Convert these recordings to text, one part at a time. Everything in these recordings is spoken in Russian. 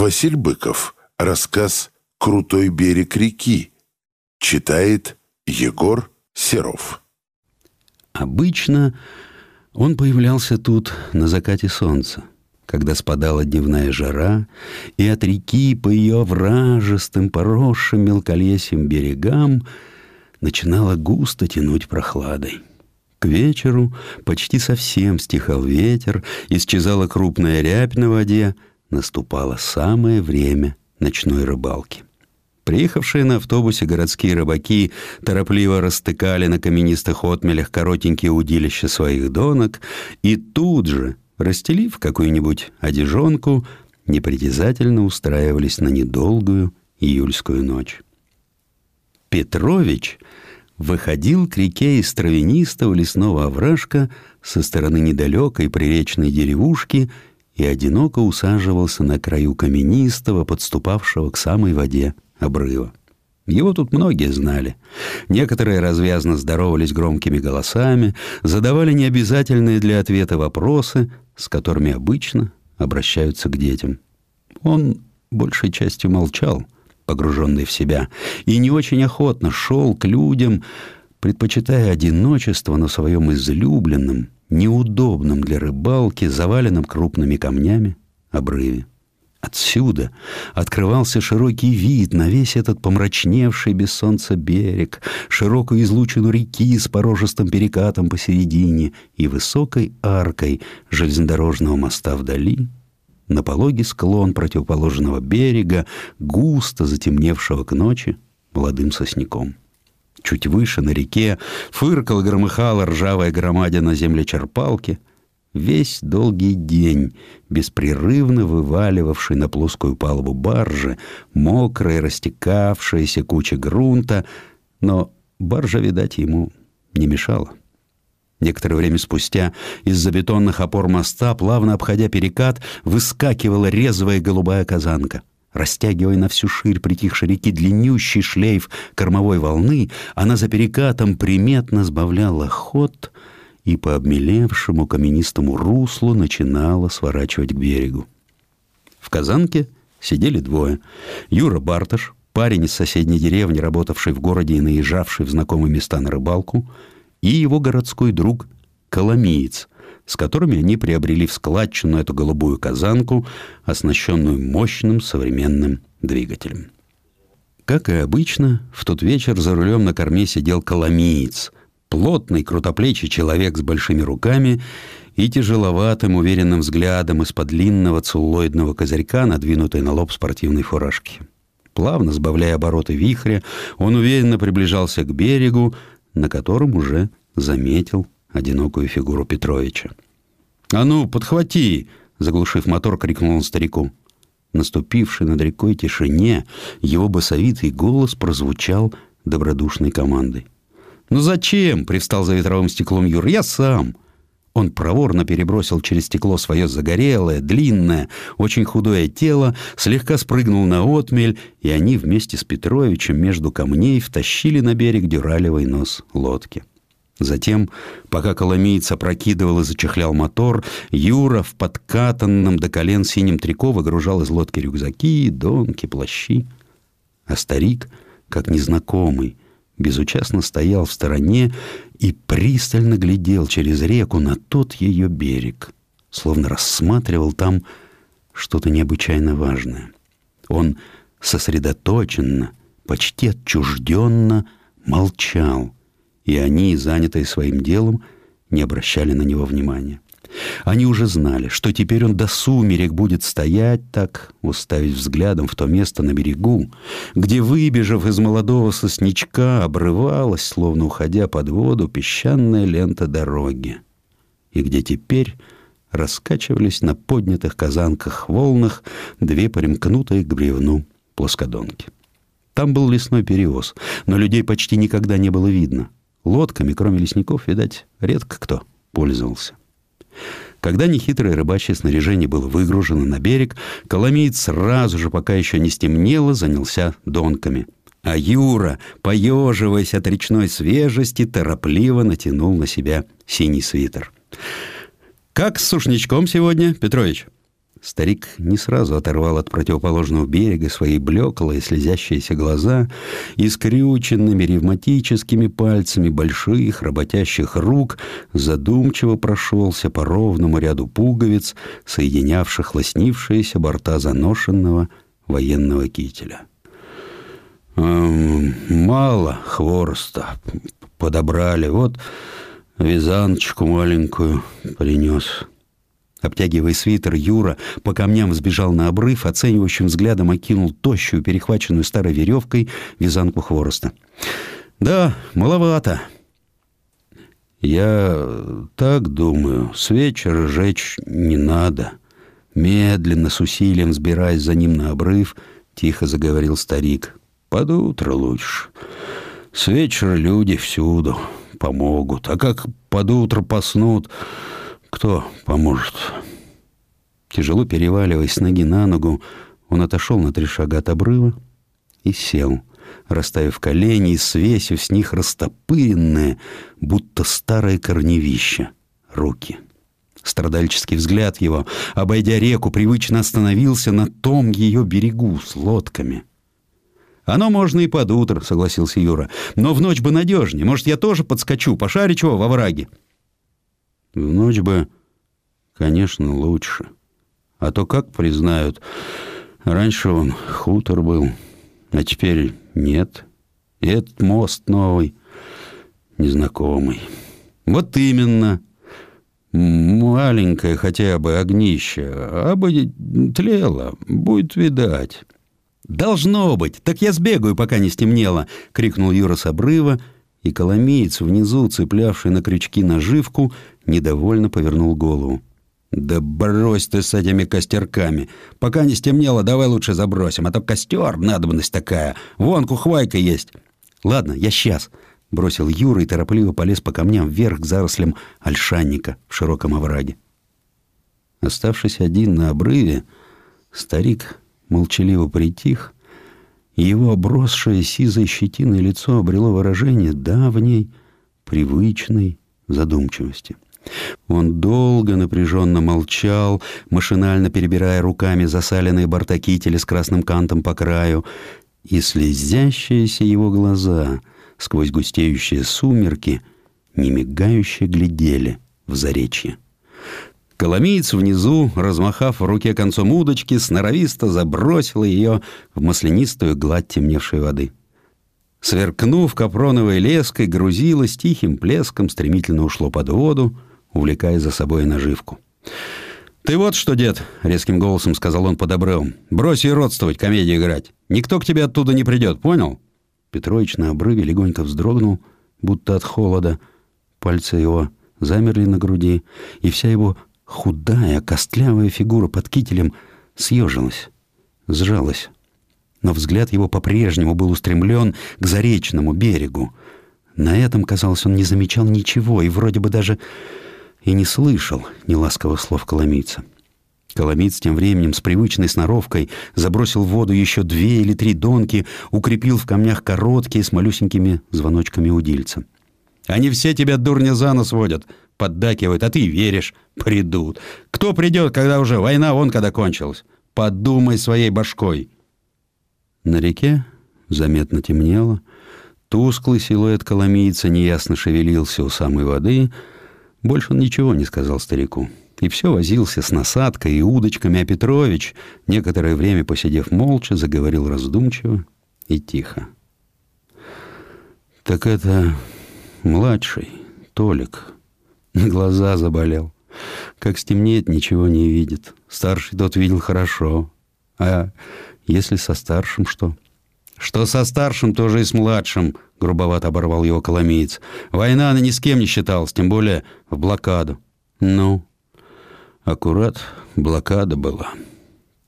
Василь Быков. Рассказ «Крутой берег реки». Читает Егор Серов. Обычно он появлялся тут на закате солнца, когда спадала дневная жара, и от реки по ее вражистым, поросшим мелколесьем берегам начинала густо тянуть прохладой. К вечеру почти совсем стихал ветер, исчезала крупная рябь на воде, наступало самое время ночной рыбалки. Приехавшие на автобусе городские рыбаки торопливо растыкали на каменистых отмелях коротенькие удилища своих донок и тут же, расстелив какую-нибудь одежонку, непритязательно устраивались на недолгую июльскую ночь. Петрович выходил к реке из травянистого лесного овражка со стороны недалекой приречной деревушки и одиноко усаживался на краю каменистого, подступавшего к самой воде обрыва. Его тут многие знали. Некоторые развязно здоровались громкими голосами, задавали необязательные для ответа вопросы, с которыми обычно обращаются к детям. Он большей частью молчал, погруженный в себя, и не очень охотно шел к людям, предпочитая одиночество на своем излюбленном, неудобном для рыбалки, заваленном крупными камнями обрыве. Отсюда открывался широкий вид на весь этот помрачневший без солнца берег, широкую излучину реки с порожистым перекатом посередине и высокой аркой железнодорожного моста вдали, на пологий склон противоположного берега, густо затемневшего к ночи молодым сосняком. Чуть выше на реке фыркала громыхала ржавая громадина землечерпалки — Весь долгий день, беспрерывно вываливавший на плоскую палубу баржи, мокрая, растекавшаяся куча грунта, но баржа, видать, ему не мешала. Некоторое время спустя из-за бетонных опор моста, плавно обходя перекат, выскакивала резвая голубая казанка. Растягивая на всю ширь притихшей реки длиннющий шлейф кормовой волны, она за перекатом приметно сбавляла ход — и по обмелевшему каменистому руслу начинала сворачивать к берегу. В казанке сидели двое. Юра Барташ, парень из соседней деревни, работавший в городе и наезжавший в знакомые места на рыбалку, и его городской друг Коломиец, с которыми они приобрели в складчину эту голубую казанку, оснащенную мощным современным двигателем. Как и обычно, в тот вечер за рулем на корме сидел Коломиец — Плотный, крутоплечий человек с большими руками и тяжеловатым, уверенным взглядом из-под длинного целлулоидного козырька, надвинутой на лоб спортивной фуражки. Плавно сбавляя обороты вихря, он уверенно приближался к берегу, на котором уже заметил одинокую фигуру Петровича. «А ну, подхвати!» — заглушив мотор, крикнул он старику. Наступивший над рекой тишине, его басовитый голос прозвучал добродушной командой. «Ну зачем?» — привстал за ветровым стеклом Юр. «Я сам». Он проворно перебросил через стекло свое загорелое, длинное, очень худое тело, слегка спрыгнул на отмель, и они вместе с Петровичем между камней втащили на берег дюралевый нос лодки. Затем, пока коломийца прокидывал и зачехлял мотор, Юра в подкатанном до колен синем трико выгружал из лодки рюкзаки, донки, плащи. А старик, как незнакомый, безучастно стоял в стороне и пристально глядел через реку на тот ее берег, словно рассматривал там что-то необычайно важное. Он сосредоточенно, почти отчужденно молчал, и они, занятые своим делом, не обращали на него внимания. Они уже знали, что теперь он до сумерек будет стоять так, уставив взглядом в то место на берегу, где, выбежав из молодого сосничка, обрывалась, словно уходя под воду, песчаная лента дороги, и где теперь раскачивались на поднятых казанках волнах две примкнутые к бревну плоскодонки. Там был лесной перевоз, но людей почти никогда не было видно. Лодками, кроме лесников, видать, редко кто пользовался. Когда нехитрое рыбачье снаряжение было выгружено на берег, Коломеец сразу же, пока еще не стемнело, занялся донками. А Юра, поеживаясь от речной свежести, торопливо натянул на себя синий свитер. «Как с сушничком сегодня, Петрович?» Старик не сразу оторвал от противоположного берега свои блеклые, слезящиеся глаза и скрюченными ревматическими пальцами больших работящих рук задумчиво прошелся по ровному ряду пуговиц, соединявших лоснившиеся борта заношенного военного кителя. «Эм, «Мало хвороста подобрали, вот вязаночку маленькую принес». Обтягивая свитер, Юра по камням взбежал на обрыв, оценивающим взглядом окинул тощую, перехваченную старой веревкой вязанку хвороста. «Да, маловато». «Я так думаю, с вечера жечь не надо». Медленно, с усилием взбираясь за ним на обрыв, тихо заговорил старик. «Под утро лучше. С вечера люди всюду помогут. А как под утро поснут, кто поможет?» Тяжело переваливаясь с ноги на ногу, он отошел на три шага от обрыва и сел, расставив колени и свесив с них растопыренные, будто старое корневище, руки. Страдальческий взгляд его, обойдя реку, привычно остановился на том ее берегу с лодками. «Оно можно и под утро», — согласился Юра. «Но в ночь бы надежнее. Может, я тоже подскочу, пошарю чего во враге?» «В ночь бы, конечно, лучше. А то как признают, раньше он хутор был, а теперь нет. И этот мост новый, незнакомый». «Вот именно», Маленькое хотя бы огнище, а бы тлело, будет видать. «Должно быть! Так я сбегаю, пока не стемнело!» — крикнул Юра с обрыва, и коломеец, внизу цеплявший на крючки наживку, недовольно повернул голову. «Да брось ты с этими костерками! Пока не стемнело, давай лучше забросим, а то костер, надобность такая! Вон кухвайка есть!» «Ладно, я сейчас!» — бросил Юра и торопливо полез по камням вверх к зарослям ольшанника в широком овраге. Оставшись один на обрыве, старик молчаливо притих, его обросшее сизой щетиной лицо обрело выражение давней, привычной задумчивости. Он долго напряженно молчал, машинально перебирая руками засаленные борта кителя с красным кантом по краю, и слезящиеся его глаза сквозь густеющие сумерки, немигающе глядели в заречье. Коломиец внизу, размахав в руке концом удочки, сноровисто забросил ее в маслянистую гладь темневшей воды. Сверкнув капроновой леской, грузилось тихим плеском, стремительно ушло под воду, увлекая за собой наживку. «Ты вот что, дед!» — резким голосом сказал он под обрывом. «Брось и родствовать, комедию играть. Никто к тебе оттуда не придет, понял?» Петрович на обрыве легонько вздрогнул, будто от холода. Пальцы его замерли на груди, и вся его Худая, костлявая фигура под кителем съежилась, сжалась. Но взгляд его по-прежнему был устремлен к заречному берегу. На этом, казалось, он не замечал ничего и вроде бы даже и не слышал неласковых слов коломийца. Коломиц тем временем с привычной сноровкой забросил в воду еще две или три донки, укрепил в камнях короткие с малюсенькими звоночками удильца. «Они все тебя, дурня, за нос водят поддакивают, а ты веришь. Придут. Кто придет, когда уже война вон когда кончилась? Подумай своей башкой. На реке заметно темнело. Тусклый силуэт коломийца неясно шевелился у самой воды. Больше он ничего не сказал старику. И все возился с насадкой и удочками, а Петрович, некоторое время посидев молча, заговорил раздумчиво и тихо. «Так это младший, Толик, Глаза заболел. Как стемнеет, ничего не видит. Старший тот видел хорошо. А если со старшим что? Что со старшим, тоже и с младшим, грубовато оборвал его коломеец. Война она ни с кем не считалась, тем более в блокаду. Ну, аккурат блокада была.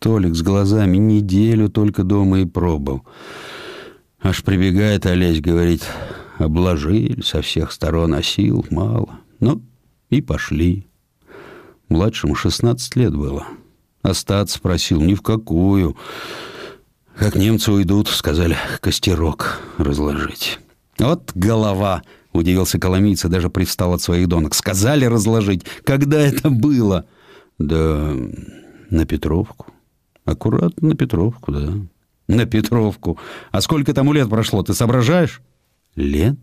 Толик с глазами неделю только дома и пробыл. Аж прибегает Олесь, говорит, обложили со всех сторон, а сил мало. Ну, и пошли. Младшему 16 лет было. Остаться просил ни в какую. Как немцы уйдут, сказали, костерок разложить. Вот голова, удивился Коломийца, даже привстал от своих донок. Сказали разложить. Когда это было? Да На Петровку. Аккуратно на Петровку, да. На Петровку. А сколько тому лет прошло, ты соображаешь? Лет?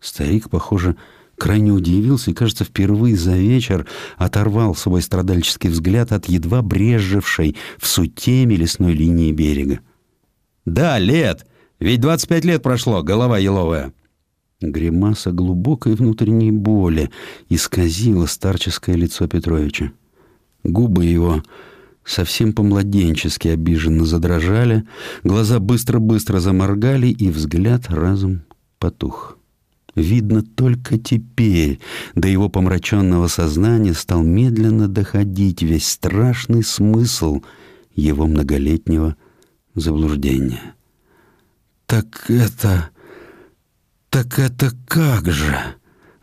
Старик, похоже, крайне удивился и, кажется, впервые за вечер оторвал свой страдальческий взгляд от едва брежевшей в сутеме лесной линии берега. «Да, лет! Ведь 25 лет прошло, голова еловая!» Гримаса глубокой внутренней боли исказила старческое лицо Петровича. Губы его совсем по-младенчески обиженно задрожали, глаза быстро-быстро заморгали, и взгляд разум потух. Видно, только теперь до его помраченного сознания стал медленно доходить весь страшный смысл его многолетнего заблуждения. «Так это... так это как же?»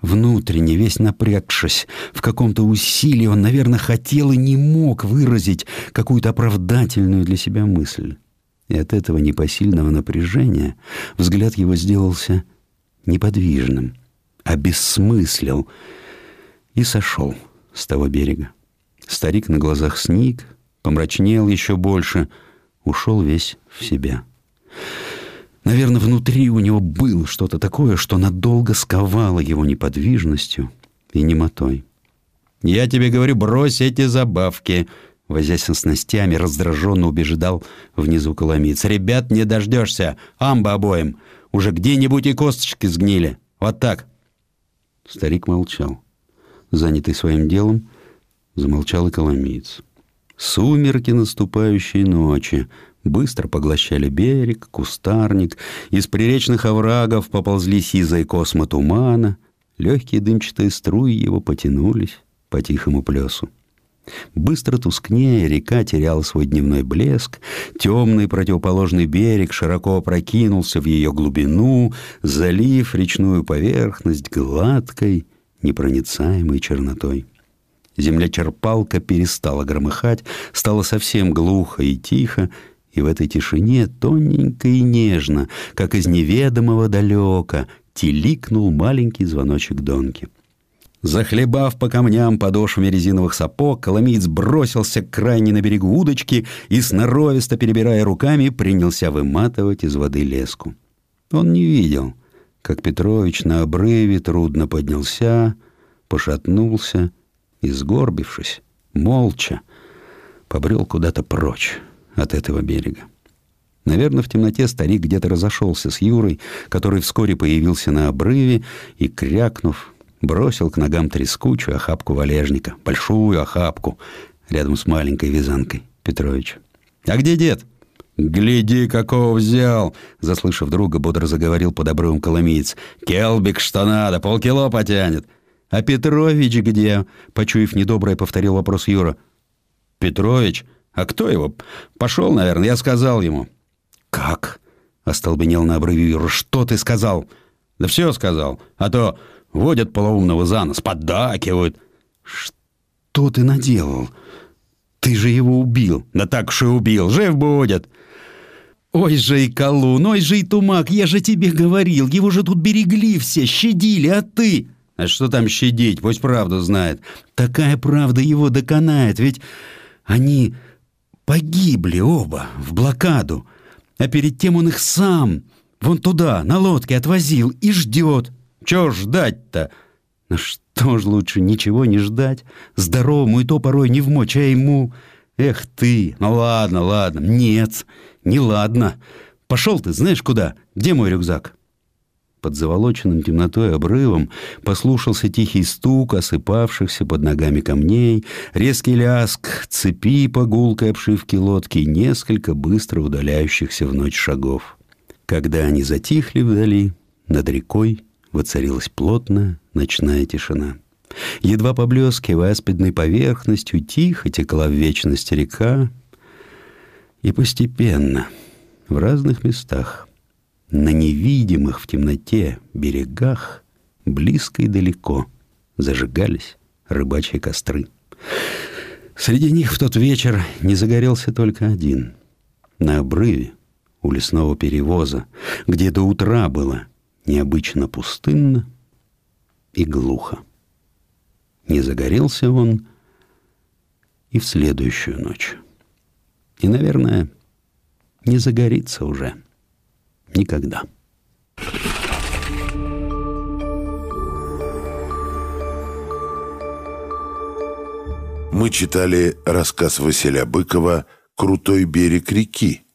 Внутренне, весь напрягшись, в каком-то усилии он, наверное, хотел и не мог выразить какую-то оправдательную для себя мысль. И от этого непосильного напряжения взгляд его сделался неподвижным, обессмыслил и сошел с того берега. Старик на глазах сник, помрачнел еще больше, ушел весь в себя. Наверное, внутри у него было что-то такое, что надолго сковало его неподвижностью и немотой. «Я тебе говорю, брось эти забавки!» Возясь со снастями, раздраженно убеждал внизу коломиц. «Ребят, не дождешься! Амба обоим! Уже где-нибудь и косточки сгнили! Вот так!» Старик молчал. Занятый своим делом, замолчал и коломиец. Сумерки наступающей ночи быстро поглощали берег, кустарник, из приречных оврагов поползли сизой космо тумана, легкие дымчатые струи его потянулись по тихому плесу. Быстро тускнее река теряла свой дневной блеск, темный противоположный берег широко опрокинулся в ее глубину, залив речную поверхность гладкой, непроницаемой чернотой. Земля-черпалка перестала громыхать, стало совсем глухо и тихо, и в этой тишине тоненько и нежно, как из неведомого далека, тиликнул маленький звоночек Донки. Захлебав по камням подошвами резиновых сапог, Коломиец бросился к крайне на берегу удочки и, сноровисто перебирая руками, принялся выматывать из воды леску. Он не видел, как Петрович на обрыве трудно поднялся, пошатнулся и, сгорбившись, молча, побрел куда-то прочь от этого берега. Наверное, в темноте старик где-то разошелся с Юрой, который вскоре появился на обрыве и, крякнув, бросил к ногам трескучую охапку валежника, большую охапку, рядом с маленькой вязанкой Петровича. «А где дед?» «Гляди, какого взял!» Заслышав друга, бодро заговорил под обрывом коломиец. «Келбик, что надо, полкило потянет!» «А Петрович где?» Почуяв недоброе, повторил вопрос Юра. «Петрович?» А кто его? Пошел, наверное, я сказал ему. Как? Остолбенел на обрыве Юра. Что ты сказал? Да все сказал. А то водят полоумного за нос, поддакивают. Что ты наделал? Ты же его убил. Да так уж и убил. Жив будет. Ой же и колун, ой же и тумак, я же тебе говорил, его же тут берегли все, щадили, а ты... А что там щадить, пусть правду знает. Такая правда его доконает, ведь они Погибли оба в блокаду, а перед тем он их сам вон туда, на лодке отвозил и ждет. Чего ждать-то? Ну что ж лучше ничего не ждать? Здоровому и то порой не вмочь, а ему... Эх ты, ну ладно, ладно. Нет, не ладно. Пошел ты знаешь куда? Где мой рюкзак? Под заволоченным темнотой обрывом послушался тихий стук осыпавшихся под ногами камней, резкий ляск цепи по гулкой обшивке лодки и несколько быстро удаляющихся в ночь шагов. Когда они затихли вдали, над рекой воцарилась плотная ночная тишина. Едва поблескивая аспидной поверхностью, тихо текла в вечность река, и постепенно в разных местах на невидимых в темноте берегах, близко и далеко, зажигались рыбачьи костры. Среди них в тот вечер не загорелся только один. На обрыве у лесного перевоза, где до утра было необычно пустынно и глухо. Не загорелся он и в следующую ночь. И, наверное, не загорится уже никогда. Мы читали рассказ Василия Быкова «Крутой берег реки»,